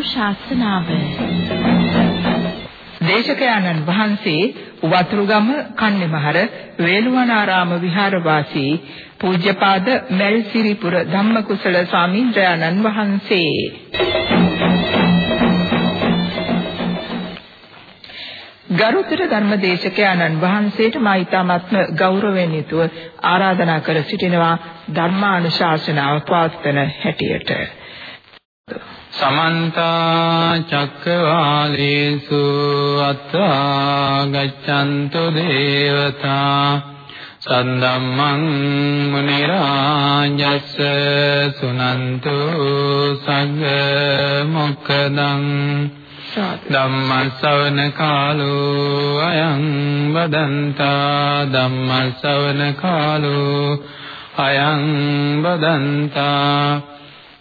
ධර්මානුශාසනාව දේශකයන්න් වහන්සේ වතුරුගම කන්නේමහර වේළුවනාරාම විහාරවාසී පූජ්‍යපාද මෙල්සිරිපුර ධම්මකුසල ස්වාමීන් වහන්සේ. ගරුතර ධර්මදේශක ආනන් වහන්සේට මා ඊ타මත්ම ගෞරවයෙන් යුතුව ආරාධනා කර සිටිනවා ධර්මානුශාසනාව පවත්වන හැටියට. සමන්ත චක්කවාලේසු අත්‍රා ගච්ඡන්තු දේවතා සන්දම්මං මුනි රාජස්ස සුනන්තු සග්ග මොක්කදං ධම්මස්සවන කාලෝ අයං බදන්තා ධම්මස්සවන කාලෝ අයං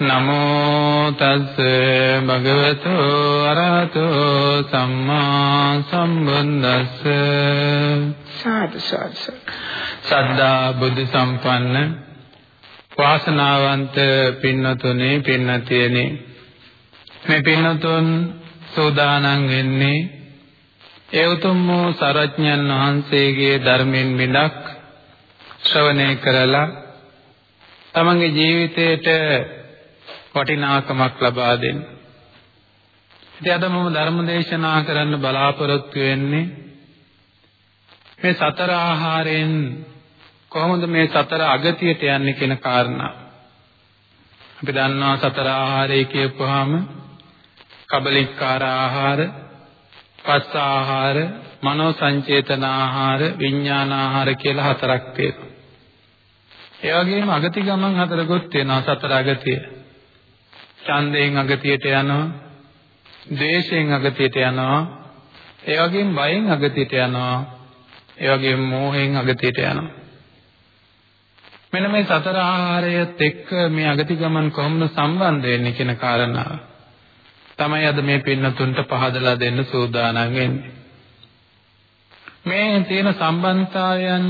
නමෝ තස් භගවතු අරහතෝ සම්මා සම්බුද්දස්ස. සාදු සාදු. සද්ධා බුද්ධ සම්පන්න වාසනාවන්ත පින්නතුනේ පින්නතියනේ. මේ පින්නතුන් සෝදානම් වෙන්නේ ඒ උතුම් වූ සරඥන් වහන්සේගේ ධර්මෙන් බිඳක් ශ්‍රවණය කරලා තමන්ගේ ජීවිතයට වටිනාකමක් ලබා දෙන්න. ඉතින් අද මම ධර්ම දේශනා කරන්න බලාපොරොත්තු වෙන්නේ මේ සතර ආහාරයෙන් කොහොමද මේ සතර අගතියට යන්නේ කියන කාරණා. අපි දන්නවා සතර ආහාරය කියපුවාම කබලිකාර ආහාර පස්ස ආහාර, මනෝ සංචේතන ආහාර, විඥාන ආහාර කියලා හතරක් තියෙනවා. ඒ වගේම අගති ගමන් හතරකුත් තියෙනවා සතර අගතිය. ඡන්දයෙන් අගතියට යනවා, ද්වේෂයෙන් අගතියට යනවා, ඒ වගේම බයෙන් අගතියට යනවා, ඒ වගේම මෝහයෙන් අගතියට යනවා. මෙන්න මේ සතර ආහාරයත් එක්ක මේ අගති ගමන් කොහොමද සම්බන්ධ වෙන්නේ කියන කාරණාව. තමයි අද මේ පින්නතුන්ට පහදලා දෙන්න සූදානම් වෙන්නේ. මේ තියෙන සම්බන්ධතාවයන්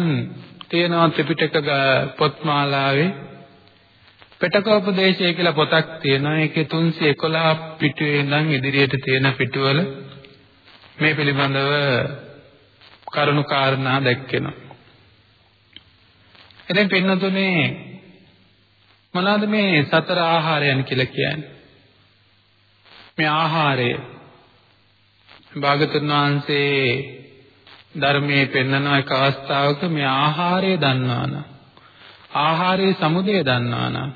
තියෙනවා ත්‍රිපිටක පොත්මාලාවේ පිටකෝපදේශය කියලා පොතක් තියෙනවා. ඒකේ 311 පිටුවේ ඉඳන් ඉදිරියට තියෙන පිටුවල මේ පිළිබඳව කරුණු කාරණා දැක්කෙනවා. ඉතින් පින්නතුනේ මොනවාද මේ සතර ආහාරයන් කියලා කියන්නේ? මේ ආහාරය භාගතුන් වහන්සේ ධර්මයේ පෙන්වන එක අවස්ථාවක මේ ආහාරය දන්නවනම් ආහාරයේ සමුදය දන්නවනම්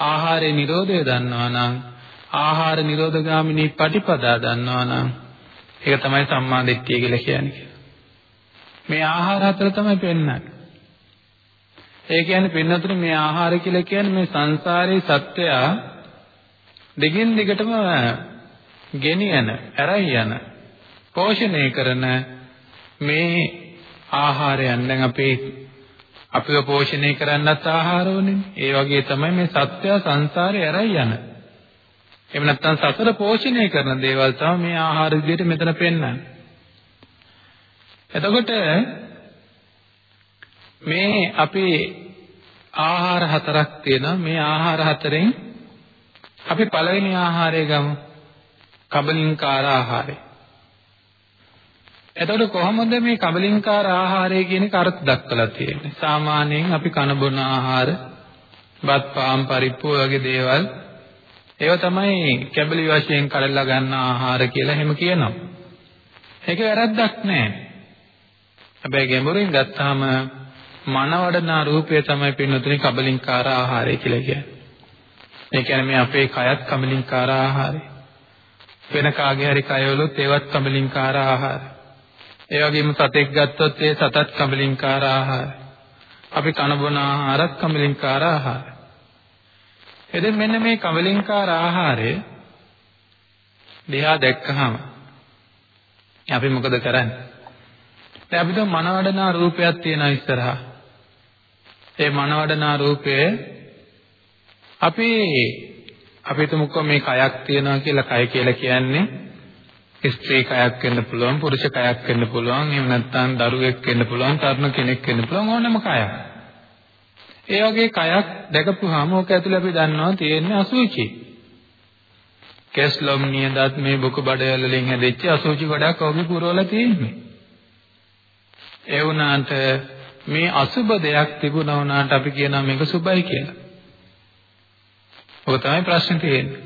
ආහාරයේ නිරෝධය දන්නවනම් ආහාර නිරෝධගාමිනී පටිපදා දන්නවනම් ඒක තමයි සම්මා දිට්ඨිය කියලා කියන්නේ. මේ ආහාර හතර තමයි පෙන්වන්නේ. ඒ කියන්නේ පින්නතුනේ මේ ආහාර කියලා කියන්නේ මේ සංසාරේ සත්‍යය දිගින් දිගටම ගෙනියන, ඇරයි යන, පෝෂණය කරන මේ ආහාරයන් දැන් අපේ අපිව පෝෂණය කරන්නත් ආහාර ඕනේ. ඒ වගේ තමයි මේ සත්‍ය සංසාරේ ඇරයි යන. එහෙම නැත්නම් සතර පෝෂණය කරන දේවල් තමයි මේ ආහාර විදිහට මෙතන පෙන්වන්නේ. එතකොට මේ අපේ ආහාර හතරක් තියෙනවා. මේ ආහාර හතරෙන් අපි පළවෙනි ආහාරය ගමු. කබලින්කාර ආහාරය. එතකොට කොහොමද මේ කබලින්කාර ආහාරය කියන එක අර්ථ දක්වලා තියෙන්නේ? සාමාන්‍යයෙන් අපි කන බොන ආහාර, බත් පාන් පරිප්පු වගේ දේවල් ඒව තමයි කැබලි වශයෙන් කරලා ගන්න ආහාර කියලා එහෙම කියනවා. ඒක වැරද්දක් නෑ. හැබැයි ගැඹුරින් ගත්තාම මනවඩනා රූපය තමයි පින්නතුනේ කබලින්කාර ආහාරය කියලා කියන්නේ. ඒ කියන්නේ මේ අපේ කයත් කමලින්කාර ආහාරය. වෙන කාගේ හරි කයවලුත් ඒවත් කමලින්කාර ආහාර. ඒ වගේම සතෙක් ගත්තොත් ඒ සතත් කමලින්කාර ආහාර. අපි කන බොන ආහාරත් කමලින්කාර ආහාර. එදින් මෙන්න මේ කමලින්කාර ආහාරය දිහා දැක්කහම අපි මොකද කරන්නේ? දැන් අපිට මනවඩනා රූපයක් තියෙනවා ඉස්සරහා. ඒ මනවඩනා රූපය අපි අපි හිතමුකෝ මේ කයක් තියෙනවා කියලා කය කියලා කියන්නේ ස්ත්‍රී කයක් වෙන්න පුළුවන් පුරුෂ කයක් වෙන්න පුළුවන් එහෙම නැත්නම් දරුවෙක් වෙන්න පුළුවන් තරුණ කෙනෙක් වෙන්න පුළුවන් ඕනෑම කයක්. ඒ වගේ කයක් දැකපුවාම ඕක ඇතුලේ අපි දන්නවා තියෙන්නේ අසුචි. කැස්ලොම් නියදත් මේ බුක බඩ වලින් හැදෙච්ච අසුචි ගොඩක් ඔහුගේ පුරවල තියෙන්නේ. ඒ වුණාට මේ අසුබ දෙයක් තිබුණා වුණාට අපි කියනවා මේක සුබයි කියලා. ඔක තමයි ප්‍රශ්නේ තියෙන්නේ.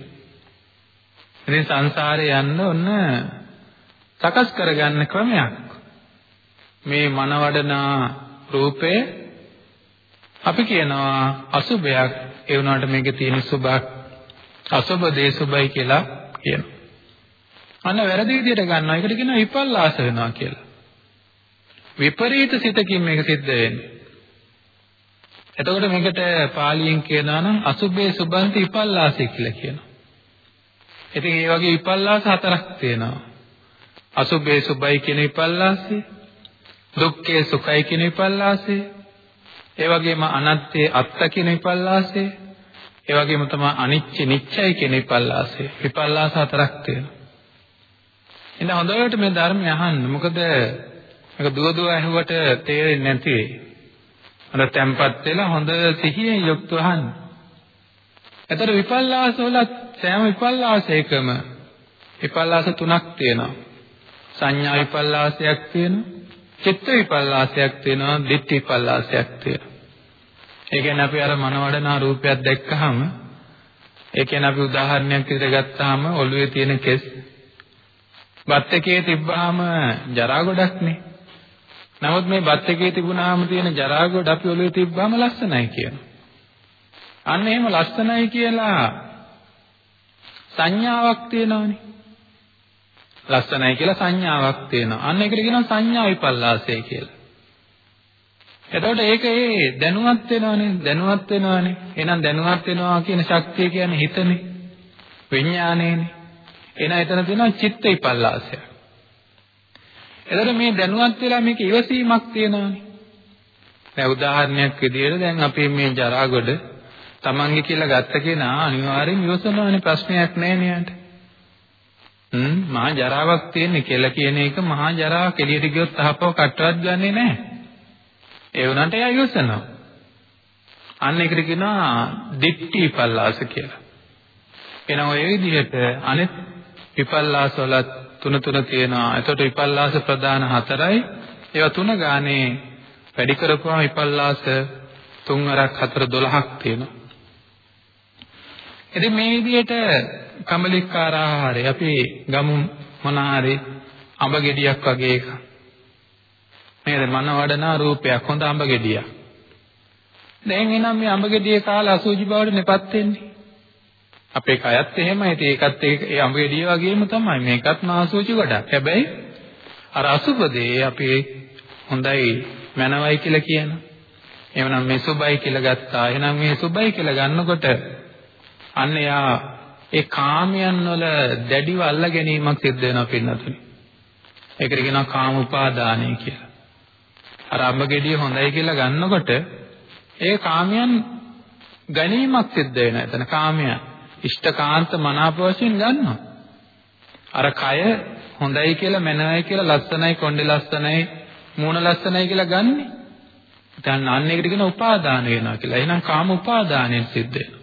ඉතින් සංසාරේ යන්න ඔන්න සකස් කරගන්න ක්‍රමයක්. මේ මනවඩනා රූපේ අපි කියනවා අසුබයක් ඒ වුණාට මේකේ තියෙන සුබක් අසුබ දේ සුබයි කියලා කියනවා. අන්න වැරදි විදිහට ගන්නවා. ඒකට කියනවා විපල්ලාස වෙනවා කියලා. විපරීත සිතකින් මේක සිද්ධ වෙන්නේ. එතකොට මේකට පාලියෙන් කියනවා නම් අසුබේ සුබන්ති විපල්ලාසය කියලා කියනවා. ඉතින් මේ වගේ විපල්ලාස හතරක් තියෙනවා. අසුබේ සුබයි කියන විපල්ලාසය, දුක්ඛේ සුඛයි කියන විපල්ලාසය, ඒ වගේම අනත්තේ අත්ත කියන විපල්ලාසය, ඒ වගේම තමයි අනිච්ච නිච්චයි කියන විපල්ලාසය. විපල්ලාස හතරක් තියෙනවා. ඉතින් හොඳට මේ ධර්මය අහන්න. මොකද මේක දුව දුව ඇහුවට තේරෙන්නේ නැති වෙයි. හොඳ තැම්පත් වෙලා හොඳ සිහියෙන් යුක්තව අහන්න. එතකොට විපල්ලාස වල සෑම විපල්ලාසයකම විපල්ලාස තුනක් තියෙනවා. සංඥා විපල්ලාසයක් තියෙනවා. චිත්ත විපල්ලාසයක් තියෙනවා. දිට්ඨි විපල්ලාසයක් තියෙනවා. ඒ කියන්නේ අපි අර මනවඩනා රූපයක් දැක්කහම ඒ කියන්නේ අපි උදාහරණයක් විදිහට ගත්තාම ඔළුවේ තියෙන කෙස් බත් එකේ තිබ්බාම ජරා ගොඩක්නේ. නමුත් මේ බත් එකේ තිබුණාම තියෙන ජරා ගොඩ අපි ඔළුවේ තිබ්බාම ලස්සනයි කියනවා. අන්න එහෙම ලස්සනයි කියලා සංඥාවක් තියෙනවනේ. ලස්සනයි කියලා සංඥාවක් තියෙනවා. අන්න ඒකට කියනවා සංඥා විපල්ලාසය කියලා. එතකොට ඒක ඒ දැනුවත් වෙනවනේ දැනුවත් වෙනවනේ. එහෙනම් දැනුවත් වෙනවා කියන ශක්තිය කියන්නේ හිතනේ. විඥානයනේ. එහෙනම් එතන තියෙනවා චිත්ත විපල්ලාසය. එතකොට මේ දැනුවත් වෙලා මේක ඉවසීමක් තියෙනවානේ. දැන් උදාහරණයක් විදිහට දැන් අපි මේ ජරාගොඩ තමන්ගේ කියලා ගත්ත කෙනා අනිවාර්යෙන් ඉවසනවානේ ප්‍රශ්නයක් නැහැ නේද? හ්ම් මහා ජරාවක් තියෙන්නේ කියලා කියන එක මහා ජරාවක් එළියට ගියොත් අහපව කට්ටවත් ගන්නෙ නැහැ. ඒ වුණාට එයා ඉවසනවා. අන්න ඒකට කියනවා දිට්ඨි විපල්ලාස කියලා. එනවා ඔය විදිහට අනෙත් විපල්ලාස වල තුන තුන තියෙනවා. එතකොට විපල්ලාස ප්‍රධාන හතරයි. ඒවා තුන ගානේ වැඩි කරපුවාම විපල්ලාස තුන් අරක් හතර 12ක් තියෙනවා. ඉතින් මේ විදිහට කමලිකාරාහාරය අපි ගමු මොනාරි අඹ ගෙඩියක් වගේ එකක්. නේද මන වඩනා රූපයක් හොඳ අඹ ගෙඩියක්. දැන් එනම් මේ අඹ ගෙඩිය කාලා අසුචි බවට නෙපත් වෙන්නේ. අපේ කයත් එහෙමයි. ඉතින් ඒකත් ඒ අඹ ගෙඩිය වගේම තමයි. මේකත් නාසුචි ගොඩක්. හැබැයි අර අසුබදේ අපි හොඳයි මනවයි කියලා කියනවා. එහෙනම් මේ සුබයි කියලා ගත්තා. එහෙනම් මේ සුබයි කියලා ගන්නකොට අන්න යා ඒ කාමයන් වල දැඩිව අල්ලා ගැනීමක් සිද්ධ වෙනවා පින්නතුනි. ඒකට කියනවා කාම උපාදානය කියලා. අර අඹ ගෙඩිය හොඳයි කියලා ගන්නකොට ඒ කාමයන් ගැනීමක් සිද්ධ වෙන එතන කාමයන් ඉෂ්ඨකාන්ත මනාප වශයෙන් ගන්නවා. අර කය හොඳයි කියලා මනවයි කියලා ලස්සනයි කොණ්ඩේ ලස්සනයි මූණ ලස්සනයි කියලා ගන්නෙ. දැන් අන්න ඒකට කියන උපාදාන වෙනවා කියලා. එහෙනම් කාම උපාදානයෙන් සිද්ධ වෙනවා.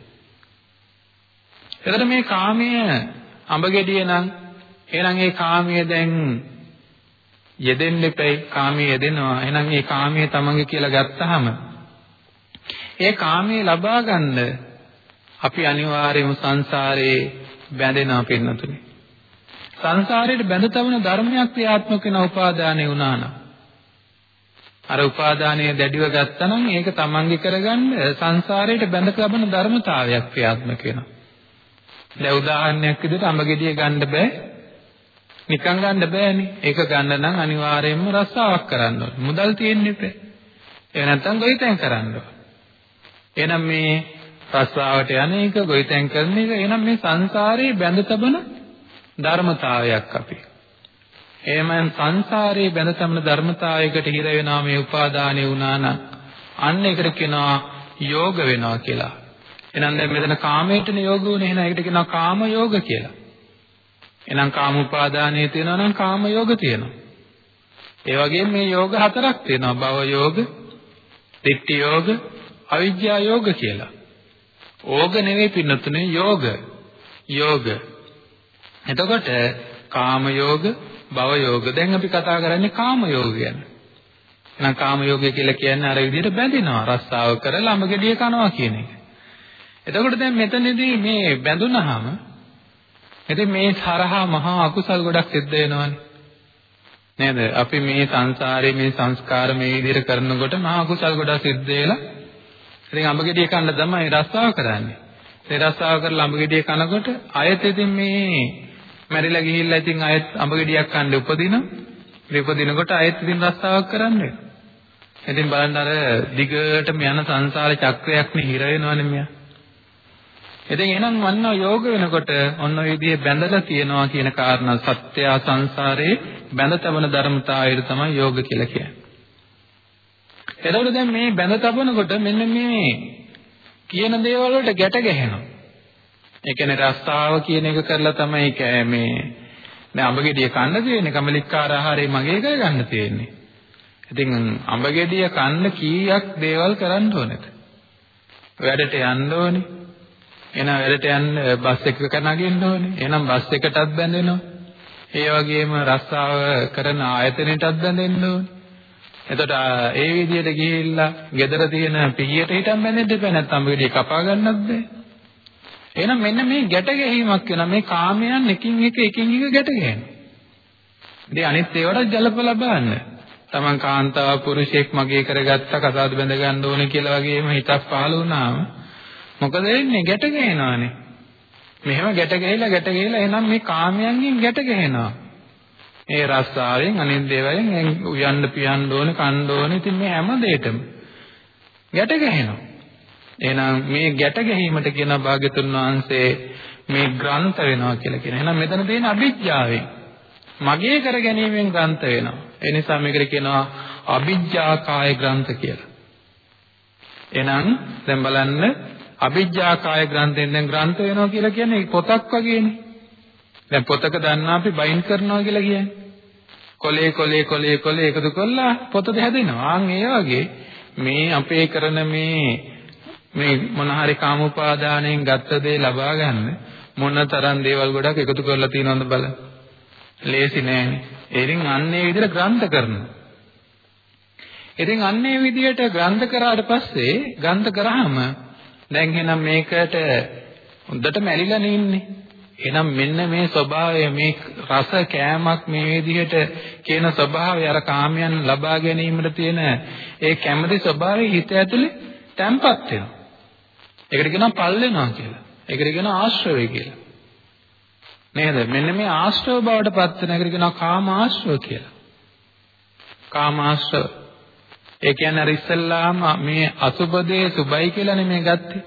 එතකොට මේ කාමයේ අඹ ගෙඩිය නම් එහෙනම් ඒ කාමයේ දැන් යෙදෙන්න එපයි කාමයේ යෙදෙනවා. එහෙනම් මේ කාමයේ තමන්ගේ කියලා ගත්තාම ඒ කාමයේ ලබා ගන්න අපි අනිවාර්යයෙන්ම සංසාරේ බැඳෙනවා පින්නතුනි. සංසාරයට බැඳ තබන ධර්මයක් ක්‍රියාත්මක වෙන උපාදානය වුණා නම් අර උපාදානය දැඩිව ගත්තනම් ඒක තමන්ගේ කරගන්න සංසාරයට බැඳ තබන ධර්මතාවයක් ක්‍රියාත්මක වෙනවා. දැන් උදාහරණයක් විදිහට අඹගෙඩිය ගන්න බෑ නිකන් ගන්න බෑනේ. ඒක ගන්න නම් අනිවාර්යයෙන්ම රස්සාවක් කරන්න ඕනේ. මුදල් තියෙන්න එපේ. ඒ නැත්තම් ගොවිතැන් කරන්න ඕනේ. එහෙනම් මේ රස්සාවට යන එක ගොවිතැන් කරන එක එහෙනම් මේ සංසාරේ බැඳ තබන ධර්මතාවයක් අපි. එහෙමනම් සංසාරයේ බැඳ තමන ධර්මතාවයකට හිර වෙනා මේ උපාදානෙ වුණා නම් අන්න ඒකට කියනවා යෝග වෙනවා කියලා. එහෙනම් දැන් මෙතන කාමයටනේ යෝග වුනේ. එහෙනම් ඒකට කියනවා කාම යෝග කියලා. එහෙනම් කාම උපාදානයේ තියෙනවා නම් කාම යෝග තියෙනවා. ඒ වගේම මේ යෝග හතරක් තියෙනවා. භව යෝග, දිට්ඨි යෝග, අවිජ්ජා යෝග කියලා. ඕග නෙවෙයි පින්නතුනේ යෝග. යෝග. එතකොට කාම යෝග, භව යෝග. දැන් අපි කතා කරන්නේ කාම යෝග ගැන. එහෙනම් කාම යෝගය කියලා කියන්නේ අර විදිහට බැඳිනවා. රස්සාව කරලා ළම ගෙඩිය කනවා කියන එක. එතකොට දැන් මෙතනදී මේ බැඳුනහම ඉතින් මේ තරහා මහා අකුසල් ගොඩක් සිද්ධ වෙනවනේ. නේද? අපි මේ සංසාරේ මේ සංස්කාර මේ විදිහට කරනකොට මහා අකුසල් ගොඩක් සිද්ධ වෙලා ඉතින් අඹ ගෙඩිය කන්න තමයි රස්සාව කරන්නේ. ඒ රස්සාව කරලා අඹ ගෙඩිය කනකොට අයත් ඉතින් මේ මැරිලා ගිහිල්ලා ඉතින් අයත් අඹ ගෙඩියක් කන්න උපදිනවා. උපදිනකොට අයත් ඉතින් රස්සාවක් කරන්නේ. ඉතින් බලන්න අර දිගටම යන සංසාර චක්‍රයක්නේ හිර වෙනවනේ මෙයා. ඉතින් එහෙනම් වන්න යෝග වෙනකොට ඔන්න ඔය විදිහේ බැඳලා තියෙනවා කියන කාරණා සත්‍ය සංසාරේ බැඳ තබන ධර්මතාවයට තමයි යෝග කියලා කියන්නේ. එතකොට දැන් මේ බැඳ තබනකොට මෙන්න මේ කියන දේවල් වලට ගැට ගැහෙනවා. ඒ කියන්නේ රස්තාව කියන එක කරලා තමයි මේ දැන් අඹ ගෙඩිය කන්න තියෙන්නේ කමලික්කාර ආහාරය මගේ කරගන්න තියෙන්නේ. ඉතින් අඹ ගෙඩිය කන්න කීයක් දේවල් කරන්න ඕනද? වැඩට යන්න ඕනේ. එහෙනම් වැඩට යන්න බස් එකක නගින්න ඕනේ. එහෙනම් බස් එකටත් බැඳෙනවා. ඒ වගේම රස්සාව කරන ආයතනෙටත් බැඳෙන්න ඕනේ. එතකොට ඒ විදිහට ගිහිල්ලා ගෙදර තියෙන පිහියට හිටන් බැඳෙන්න එපා නැත්නම් වෙඩිය කපා ගන්නත් බෑ. එහෙනම් මෙන්න මේ ගැට ගැහිමක් වෙනවා මේ කාමයන් එකින් එක එකින් එක ගැට ගැහෙනවා. ඉතින් අනිත් ඒවාට ජලපල බලන්න. Taman කාන්තාව පුරුෂයෙක් මගේ කරගත්ත කසාද බැඳ ගන්න ඕනේ කියලා වගේම හිතක් පහළ වුණාම මොකද වෙන්නේ ගැට ගැහෙනවානේ. මෙහෙම ගැට ගැහිලා ගැට ගැහිලා එහෙනම් මේ කාමයන්ගෙන් ගැට ගැහෙනවා. ඒ රස්සාවෙන් අනිත් දේවයෙන් උයන්න පියන්න ඕනේ කන්න ඕනේ ඉතින් මේ හැම දෙයකම ගැට ගැහෙනවා. එහෙනම් මේ ගැට ගැහිමට කියන භාග්‍යතුන් වහන්සේ මේ ග්‍රන්ථ වෙනවා කියලා කියන. එහෙනම් මෙතන තියෙන අභිජ්ජාවෙන් මගේ කර ගැනීමෙන් ග්‍රන්ථ වෙනවා. ඒ නිසා මේකට කියනවා අභිජ්ජාකාය ග්‍රන්ථ කියලා. එහෙනම් දැන් බලන්න අභිජ්ජාකාය ග්‍රන්ථෙන් දැන් ග්‍රන්ථ වෙනවා කියලා කියන්නේ පොතක් වගේනේ. දැන් පොතක දන්නා අපි බයින්ඩ් කරනවා කියලා කියන්නේ. කොලේ කොලේ කොලේ කොලේ එකතු කරලා පොතද හැදෙනවා. ආන් ඒ වගේ මේ අපේ කරන මේ මේ මොන හරි කාමෝපාදානයෙන් ගත්ත දේ ලබා ගන්න මොන තරම් දේවල් ගොඩක් එකතු කරලා තියෙනවද බලන්න. ලේසි නෑනේ. ඒරින් අන්නේ විදිහට ග්‍රන්ථ කරනවා. ඉතින් අන්නේ විදිහට ග්‍රන්ථ කරාට පස්සේ ග්‍රන්ථ කරාම දැන් එහෙනම් මේකට හොඳට මැලිලා ඉන්නේ. එහෙනම් මෙන්න මේ ස්වභාවය මේ රස කෑමක් මේ විදිහට කියන ස්වභාවය අර කාමයන් ලබා ගැනීමට තියෙන ඒ කැමති ස්වභාවය හිත ඇතුලේ තැම්පත් වෙනවා. ඒකට කියනවා පල් වෙනවා කියලා. ඒකට කියනවා ආශ්‍රවය කියලා. නේද? මෙන්න මේ ආශ්‍රව බවට පත් වෙන එකට කියනවා කාම ආශ්‍රව කියලා. කාම ආශ්‍රව. ඒ කියන්නේ අර ඉස්සල්ලාම මේ අසුබදේ සුබයි කියලානේ මේ ගත්තේ.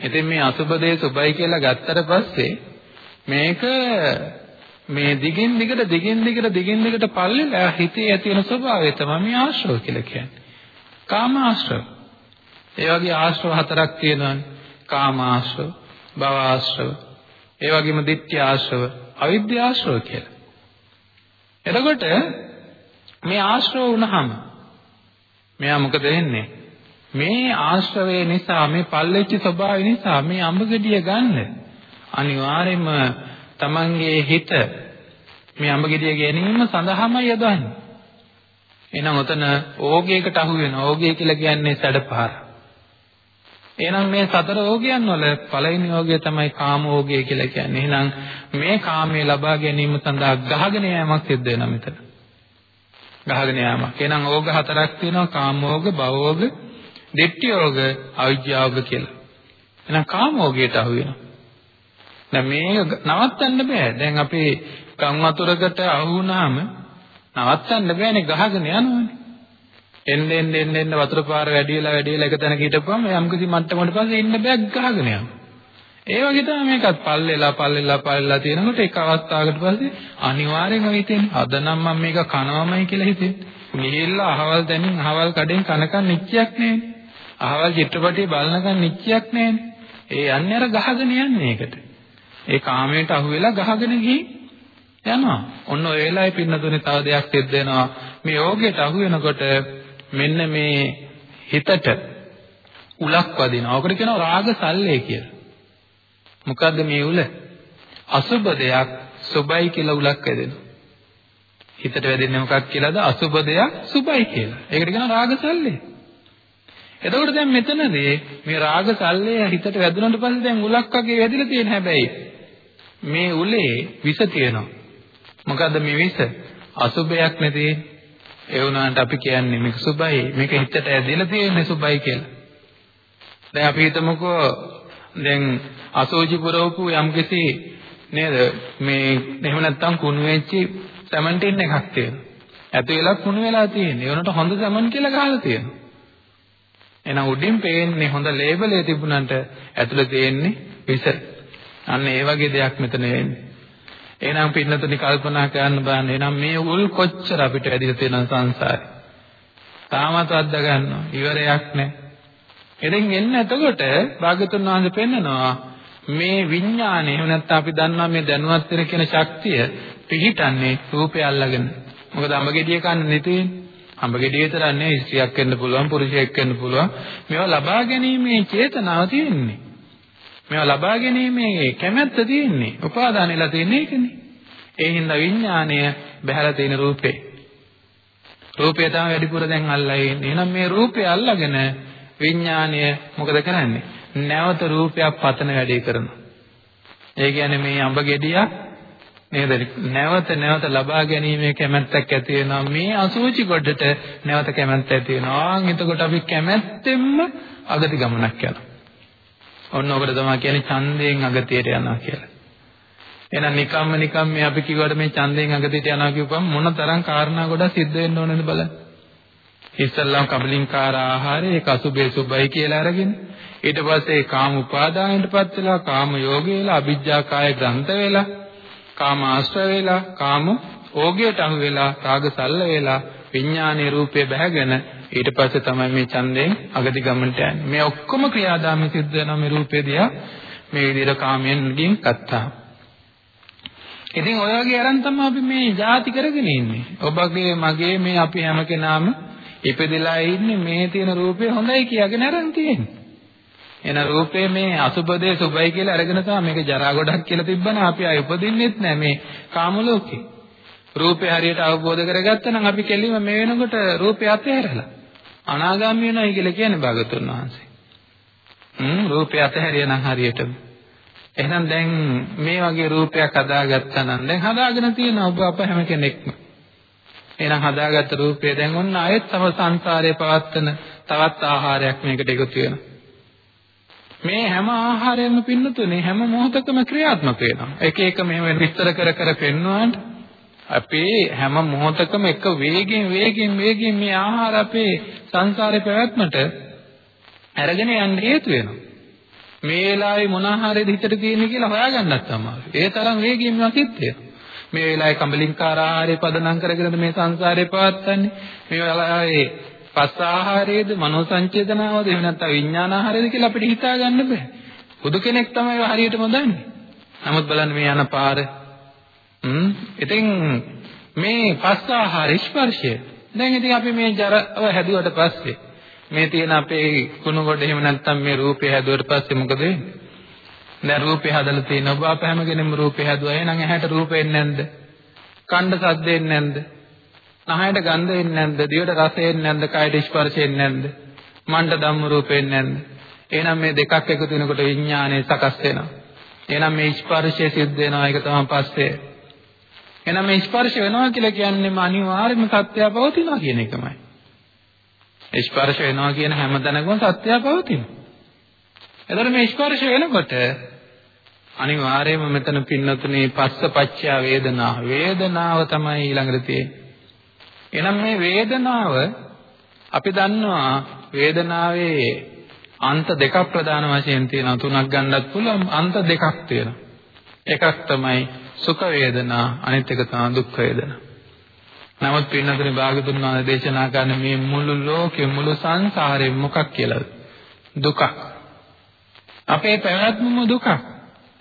ඉතින් මේ අසුබදේ සුබයි කියලා ගත්තට පස්සේ මේක මේ දිගින් දිගට දිගින් දිගට දිගින් දිගට පල්ලෙලා හිතේ ඇති වෙන ස්වභාවය තමයි මේ ආශ්‍රව කියලා කියන්නේ. කාම ආශ්‍රව. ඒ වගේ ආශ්‍රව හතරක් තියෙනවානේ. කාම ආශ්‍රව, භව ආශ්‍රව, ඒ වගේම ditthya ආශ්‍රව, අවිද්‍යා ආශ්‍රව කියලා. එතකොට මේ ආශ්‍රව වුණාම මෙයා මොකද වෙන්නේ? මේ ආශ්‍රවය නිසා මේ පල්ලෙච්ච ස්වභාවය නිසා මේ අඹගඩිය ගන්න අනිවාර්යයෙන්ම තමන්ගේ හිත මේ අඹ ගෙඩිය ගැනීම සඳහාමයි යදවන්නේ. එහෙනම් ඔතන ඕගයකට අහු වෙනවා. ඕගය කියලා කියන්නේ සැඩපහර. එහෙනම් මේ සතර ඕගයන් වල පළවෙනි ඕගය තමයි කාම ඕගය කියලා කියන්නේ. එහෙනම් මේ කාමයේ ලබා ගැනීම සඳහා ගහගෙන යෑමක් සිද්ධ වෙනවා මෙතන. ගහගෙන යාමක්. එහෙනම් ඕග හතරක් තියෙනවා කාමෝග, භවෝග, ditthiyෝග, අවිජ්ජාෝග කියලා. එහෙනම් කාමෝගයට අහු වෙනවා. දැන් මේක නවත්තන්න බෑ. දැන් අපි ගම් වතුරකට අහු වුණාම නවත්තන්න බෑනේ ගහගෙන යනවනේ. එන්න එන්න එන්න එන්න වතුර පාර වැඩි වෙලා වැඩි වෙලා එක තැනක හිටපුවම යම්කිසි මට්ටමකට පස්සේ ඉන්න බෑ ගහගෙන යනවා. ඒ වගේ තමයි මේකත් පල්ලෙලා පල්ලෙලා පල්ලෙලා තියෙනකොට එක අවස්ථාවකට පස්සේ අනිවාර්යෙන්ම හිතෙන්නේ අද නම් මම මේක කනවමයි කියලා හිතෙන්නේ. ගිහිල්ලා අහවල් දැනින් අහවල් කඩෙන් කනකන් නිච්චයක් නෑනේ. අහවල් චිත්‍රපටිය බලනකන් නිච්චයක් නෑනේ. ඒ යන්නේ අර ගහගෙන යන්නේ ඒකට. ඒ කාමයට අහු වෙලා ගහගෙන ගිහින් යනවා. ඔන්න ඔය වෙලාවේ පින්නතුනේ තව දෙයක් සිද්ධ වෙනවා. මේ යෝගයට අහු වෙනකොට මෙන්න මේ හිතට උලක් වදිනවා. ඔකට කියනවා රාග සල්ලේ කියලා. මොකද්ද මේ උල? අසුබ දෙයක් සුබයි කියලා උලක් වැදෙනවා. හිතට වැදෙන්නේ මොකක් කියලාද? අසුබ දෙයක් සුබයි කියලා. ඒකට කියනවා රාග සල්ලේ. එතකොට දැන් මෙතනදී මේ රාග සල්ලේ හිතට වැදුනට පස්සේ දැන් උලක් වගේ වැදිලා තියෙන හැබැයි මේ උලේ විස තියෙනවා. මොකද්ද මේ විස? අසුබයක් නැති ඒ වුණාට අපි කියන්නේ මේක සුබයි මේක හිතට ඇදලා තියෙන්නේ සුබයි කියලා. දැන් අපි හිතමුකෝ දැන් අසෝචි පුරවපු යම්කිසි නේද මේ එහෙම නැත්තම් කුණු වෙච්චි සැමන්ටින් එකක් තියෙනවා. ඇතු වෙලා කුණු වෙලා තියෙන්නේ. ඒකට හොඳ සැමන් කියලා ගහලා තියෙනවා. එහෙනම් උඩින් පේන්නේ හොඳ ලේබලේ තිබුණාට ඇතුළේ තියෙන්නේ විස. අන්න ඒ වගේ දෙයක් මෙතන වෙන්නේ. එහෙනම් පින්නතුනි කල්පනා කරන්න බෑන. එහෙනම් මේ උල් කොච්චර අපිට ඇදිලා තියෙන සංසාරේ. තාමත් අද්ද ගන්නවා. ඉවරයක් නැහැ. එදින් එන්න එතකොට භාගතුන් වහන්සේ පෙන්නනවා මේ විඥානය එහෙම නැත්නම් අපි දන්නවා මේ දැනුවත් වෙන කියන ශක්තිය පිහිටන්නේ රූපය අල්ලගෙන. මොකද අඹගෙඩිය කන්නේ නෙතේනේ. අඹගෙඩිය විතරක් නෙවෙයි ස්ත්‍රියක් වෙන්න පුළුවන් පුරුෂයෙක් වෙන්න පුළුවන්. මේවා ලබා ගැනීමේ චේතනාව තියෙන්නේ. මේවා ලබා ගැනීමේ කැමැත්ත තියෙන්නේ. උපාදානෙලා තියෙන්නේ ඒකනේ. ඒ හින්දා විඥාණය බහැලා තියෙන රූපේ. රූපය තමයි වැඩිපුර දැන් අල්ලලා ඉන්නේ. එහෙනම් මේ රූපය අල්ලගෙන විඥාණය මොකද කරන්නේ? නැවත රූපයක් පතන වැඩේ කරනවා. ඒ කියන්නේ මේ අඹ ගෙඩියක් නේද? නැවත නැවත ලබා ගැනීමේ කැමැත්තක් ඇති වෙනවා. මේ අසුචි ගොඩට නැවත කැමැත්ත ඇති වෙනවා. ආන් එතකොට අපි කැමැත්තෙන්ම අගති ගමනක් යනවා. ඔන්න ඔකට තමයි කියන්නේ ඡන්දයෙන් අගතියට යනවා කියලා. එහෙනම් නිකම්ම නිකම් මේ අපි කිව්වට මේ ඡන්දයෙන් අගතියට යනවා කියපුවම මොන තරම් කාරණා ගොඩක් සිද්ධ වෙන්න ඕනද බලන්න. ඉස්සල්ලාම කබලින්කාර ආහාරය ඒක අසුබේ සුබයි කියලා අරගෙන ඊට පස්සේ කාම උපාදානයටපත් වෙලා කාම යෝගේ වෙලා අවිජ්ජා කාය ග්‍රන්ථ වෙලා කාම ආශ්‍රය වෙලා කාම ඕගයට අහු වෙලා රාග සල්ල වෙලා විඥානයේ රූපේ බැහැගෙන ඊට පස්සේ තමයි මේ ඡන්දයෙන් අගති ගමනට යන්නේ. මේ ඔක්කොම ක්‍රියාදාමය සිද්ධ වෙනවා මේ රූපේ දිහා මේ විදිහට කාමයෙන් ගින් ගත්තා. ඉතින් ඔය වගේ අරන් තමයි අපි මේ ಜಾති කරගෙන ඉන්නේ. ඔබගේ මගේ මේ අපි හැම කෙනාම ඉපදෙලා ඉන්නේ මේ තියෙන රූපේ හොඳයි කියලාගෙන අරන් තියෙන්නේ. එන රූපේ මේ අසුබදේ සුබයි කියලා අරගෙන තමයි මේක ජරා ගොඩක් කියලා තිබ්බනම් අපි ආය උපදින්නෙත් නැහැ මේ කාම ලෝකේ. රූපේ හරියට අවබෝධ කරගත්තා නම් අපි කෙලින්ම මේ වෙනකොට රූපේ අතහැරලා අනාගාමී වෙනයි කියලා කියන්නේ භාගතුන් වහන්සේ. හ්ම් රූපය අතහැරියා නම් හරියටම. එහෙනම් දැන් මේ වගේ රූපයක් හදාගත්තා නම් දැන් හදාගෙන තියෙන ඔබ අප හැම කෙනෙක්ම. එහෙනම් හදාගත්ත රූපය දැන් ඔන්න ආයෙත් තම සංසාරයේ පවත්තන තවත් ආහාරයක් මේකට එකතු වෙනවා. මේ හැම ආහාරයෙන්ම පින්නතුනේ හැම මොහොතකම ක්‍රියාත්මක වෙනවා. එක එක මෙහෙම විස්තර කර කර පෙන්වන්නට අපේ හැම මොහොතකම එක වේගෙන් වේගෙන් වේගෙන් මේ ආහාර අපේ සංසාරේ පැවැත්මට අරගෙන යන්න හේතු වෙනවා. මේ වෙලාවේ මොන ආහාරයද හිතට තියෙන්නේ කියලා හොයාගන්නත් අමාරුයි. ඒ තරම් වේගෙන් මේවා සිද්ධ වෙනවා. මේ වෙලාවේ කම්බලින්කාර ආහාරය පදනම් කරගෙන මේ සංසාරේ පවත්න්නේ. මේ වෙලාවේ පස් ආහාරයේද මනෝ සංචේතනාවද එහෙම නැත්නම් විඥාන ආහාරයද කියලා අපිට හිතා ගන්න බෑ. බුදු කෙනෙක් තමයි හරියටම දන්නේ. නමුත් බලන්න මේ යන පාර හ්ම් ඉතින් මේ පස් ආහාර ස්පර්ශය දැන් ඉතින් අපි මේ ජරව හැදුවට පස්සේ මේ තියෙන අපේ කුණු කොට එහෙම නැත්නම් මේ රූපය හැදුවට පස්සේ මොකද වෙන්නේ? දැන් රූපය හදලා තියෙන ඔබ අප හැමගෙනම රූපය හැදුවා. එහෙනම් ඇහැට රූපෙ එන්නේ නැද්ද? කණ්ඩ සද්ද එන්නේ නැද්ද? නහයට ගන්ධ එන්නේ නැද්ද? දිවට රස එන්නේ නැද්ද? කයට ස්පර්ශ එන්නේ නැද්ද? මණ්ඩ ධම්ම රූප එන්නේ නැද්ද? එහෙනම් මේ දෙකක් එකතු වෙනකොට විඥානය සකස් වෙනවා. එහෙනම් මේ ස්පර්ශය සිද්ධ වෙනවා. ඒක තමයි පස්සේ එහෙනම් මේ ස්පර්ශ වෙනවා කියලා කියන්නේම අනිවාර්යම සත්‍යය පවතිනවා කියන එකමයි. ස්පර්ශ වෙනවා කියන හැම තැනකම සත්‍යය පවතිනවා. එතකොට මේ ස්පර්ශ වෙනකොට අනිවාර්යයෙන්ම මෙතන පින්නතුනේ පස්සපච්චය වේදනාව. වේදනාව තමයි ඊළඟට තියෙන්නේ. එහෙනම් මේ වේදනාව අපි දන්නවා වේදනාවේ අන්ත දෙකක් ප්‍රධාන වශයෙන් තියෙනවා. තුනක් ගන්නත් පුළුවන් අන්ත දෙකක් තියෙනවා. එකක් තමයි සුඛ වේදනා අනිත් එක තමයි දුක් වේදනා. නමුත් පින්නතුනි භාගතුන් වහන්සේ දේශනා කරන මේ මුළු ලෝකෙ මුළු සංසාරේ මොකක් කියලාද? දුකක්. අපේ පැවැත්මම දුකක්.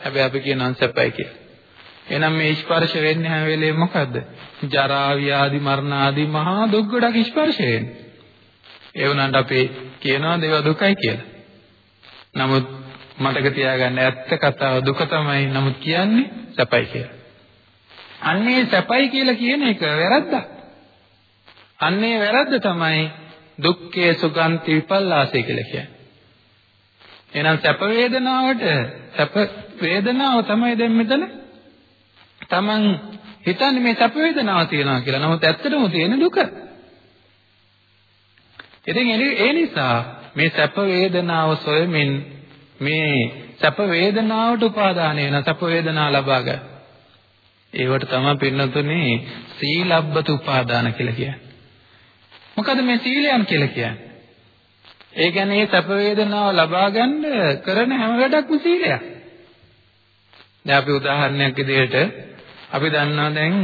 හැබැයි අපි කියනවා සැපයි කියලා එහෙනම් මේ ස්පර්ශ වෙන්නේ හැම වෙලේම මොකද්ද ජරා ව්‍යාධි මරණ ආදී මහා දුක් ගොඩක් ස්පර්ශ වෙන්නේ ඒ වුණාට අපි කියනවා දේව දුකයි කියලා. නමුත් මතක තියාගන්න ඇත්ත කතාව දුක තමයි. නමුත් කියන්නේ සැපයි කියලා. අන්නේ සැපයි කියලා කියන එක වැරද්දක්. අන්නේ වැරද්ද තමයි දුක්ඛේ සුගන්ති විපල්ලාසය කියලා කියන්නේ. එහෙනම් සැප වේදනාවට සැප වේදනාව තමයි දැන් මෙතන Taman හිතන්නේ මේ සැප වේදනාව තියනවා කියලා. නමුත් ඇත්තටම තියෙන දුක. ඉතින් ඒ නිසා මේ සැප වේදනාව සොයමින් මේ සැප වේදනාවට උපාදාන වෙන සැප වේදනා ලබා ගන්න. ඒවට තමයි පින්නතුනේ සීලබ්බත උපාදාන කියලා කියන්නේ. මොකද මේ සීලයන් කියලා කියන්නේ? ඒ කියන්නේ මේ සැප වේදනාව ලබා ගන්න කරන හැම වැඩක්ම සීලයක්. දැන් අපි උදාහරණයක් විදිහට අපි දන්නවා දැන්